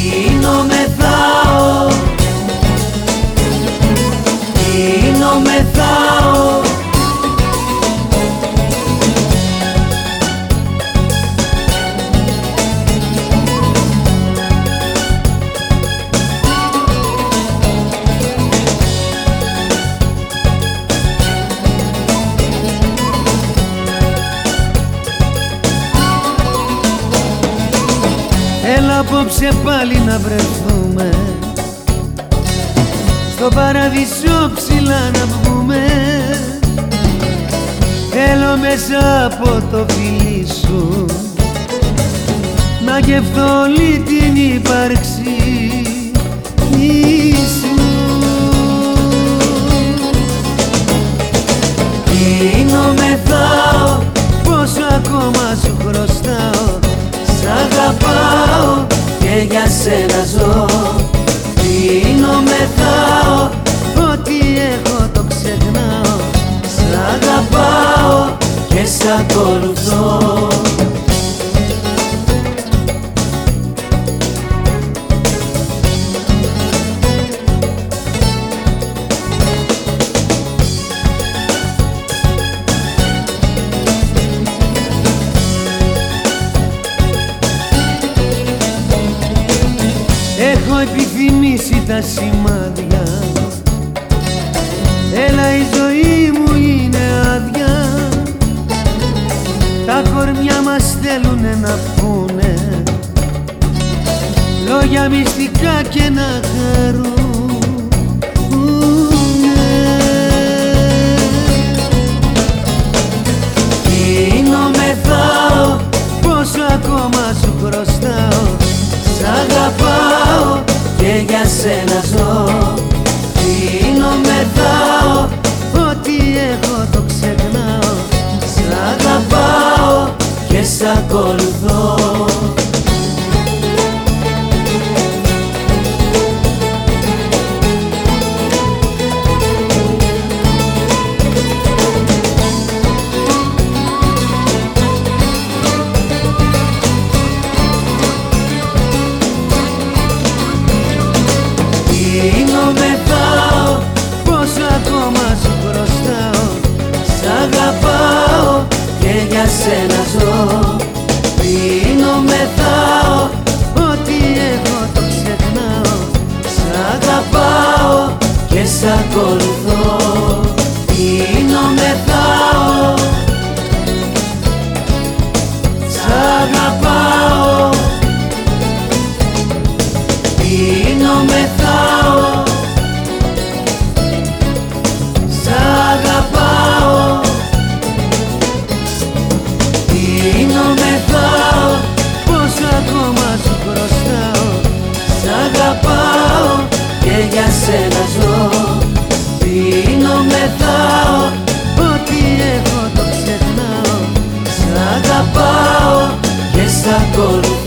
Πίνω μεθάω Πίνω μεθάω Έλα απόψε πάλι να βρεθούμε. Στο παραδείσο ψηλά να βγούμε. Θέλω μέσα από το φιλί σου Να γευτώ όλη την ύπαρξη σένα ζω Πίνω μεθάω ό,τι έχω το ξεχνάω. Σ' αγαπάω και σ' ακολουθώ τα σημάδια. Έλα η ζωή μου είναι άδεια. Τα κορμιά μας θέλουνε να πούνε Λόγια μυστικά και να χαρούν και για σένα ζω. Πίνω μεθάω ό,τι έχω το ξεχνάω. Σ' αγαπάω και σ' ακολουθώ σένα ζω. Πίνω μεθάω ό,τι έχω το ξεχνάω. Σ' αγαπάω και σ' ακολουθώ. Πίνω μεθάω Σ' αγαπάω. Πίνω μεθάω έχω